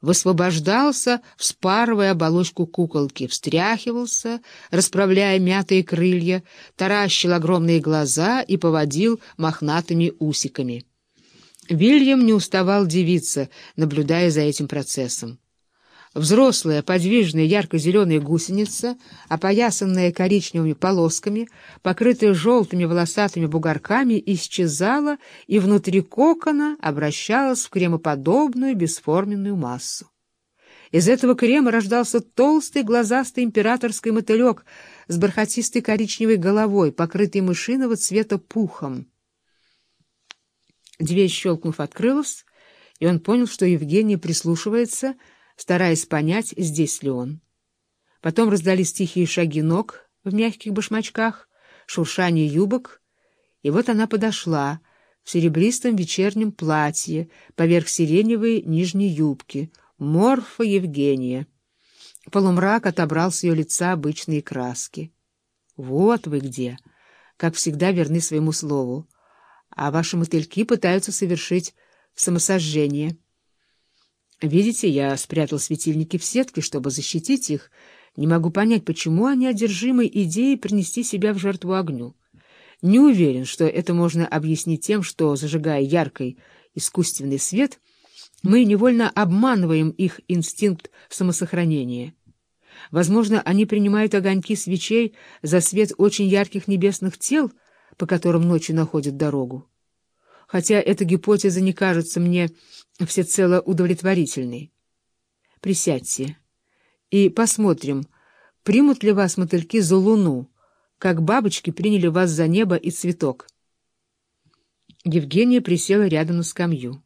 высвобождался, вспарывая оболочку куколки, встряхивался, расправляя мятые крылья, таращил огромные глаза и поводил мохнатыми усиками. Вильям не уставал дивиться, наблюдая за этим процессом. Взрослая, подвижная, ярко-зеленая гусеница, опоясанная коричневыми полосками, покрытая желтыми волосатыми бугорками, исчезала и внутри кокона обращалась в кремоподобную бесформенную массу. Из этого крема рождался толстый глазастый императорский мотылек с бархатистой коричневой головой, покрытый мышиного цвета пухом. Дверь, щелкнув, открылась, и он понял, что Евгений прислушивается — стараясь понять, здесь ли он. Потом раздались тихие шаги ног в мягких башмачках, шуршание юбок, и вот она подошла в серебристом вечернем платье поверх сиреневой нижней юбки, морфа Евгения. Полумрак отобрал с ее лица обычные краски. «Вот вы где!» Как всегда верны своему слову. А ваши мотыльки пытаются совершить самосожжение. Видите, я спрятал светильники в сетке, чтобы защитить их. Не могу понять, почему они одержимы идеей принести себя в жертву огню. Не уверен, что это можно объяснить тем, что, зажигая яркий искусственный свет, мы невольно обманываем их инстинкт самосохранения. Возможно, они принимают огоньки свечей за свет очень ярких небесных тел, по которым ночью находят дорогу хотя эта гипотеза не кажется мне всецело удовлетворительной. Присядьте и посмотрим, примут ли вас мотыльки за луну, как бабочки приняли вас за небо и цветок. Евгения присела рядом на скамью.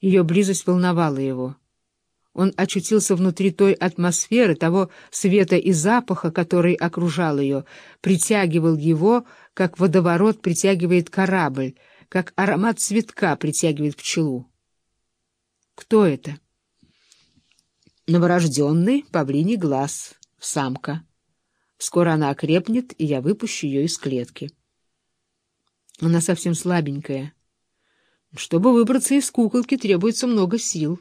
Ее близость волновала его. Он очутился внутри той атмосферы, того света и запаха, который окружал ее, притягивал его, как водоворот притягивает корабль, как аромат цветка притягивает пчелу. Кто это? Новорожденный павлиний глаз, самка. Скоро она окрепнет, и я выпущу ее из клетки. Она совсем слабенькая. Чтобы выбраться из куколки, требуется много сил.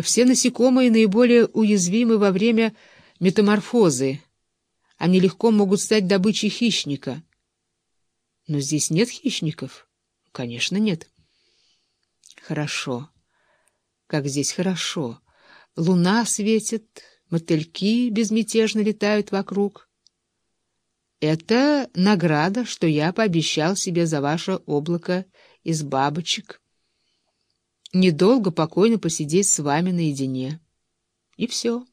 Все насекомые наиболее уязвимы во время метаморфозы. Они легко могут стать добычей хищника. Но здесь нет хищников. Конечно, нет. Хорошо. Как здесь хорошо. Луна светит, мотыльки безмятежно летают вокруг. Это награда, что я пообещал себе за ваше облако из бабочек. Недолго покойно посидеть с вами наедине. И все.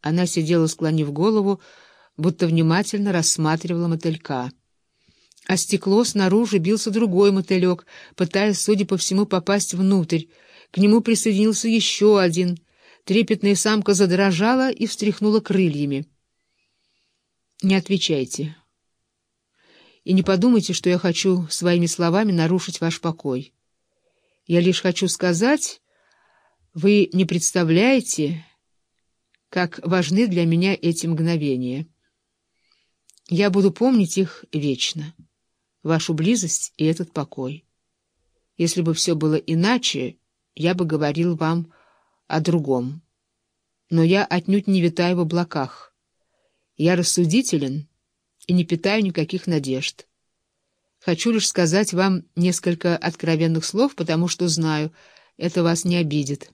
Она сидела, склонив голову, будто внимательно рассматривала мотылька. А стекло снаружи бился другой мотылек, пытаясь, судя по всему, попасть внутрь. К нему присоединился еще один. Трепетная самка задрожала и встряхнула крыльями. «Не отвечайте. И не подумайте, что я хочу своими словами нарушить ваш покой. Я лишь хочу сказать, вы не представляете, как важны для меня эти мгновения. Я буду помнить их вечно» вашу близость и этот покой. Если бы все было иначе, я бы говорил вам о другом. Но я отнюдь не витаю в облаках. Я рассудителен и не питаю никаких надежд. Хочу лишь сказать вам несколько откровенных слов, потому что знаю, это вас не обидит».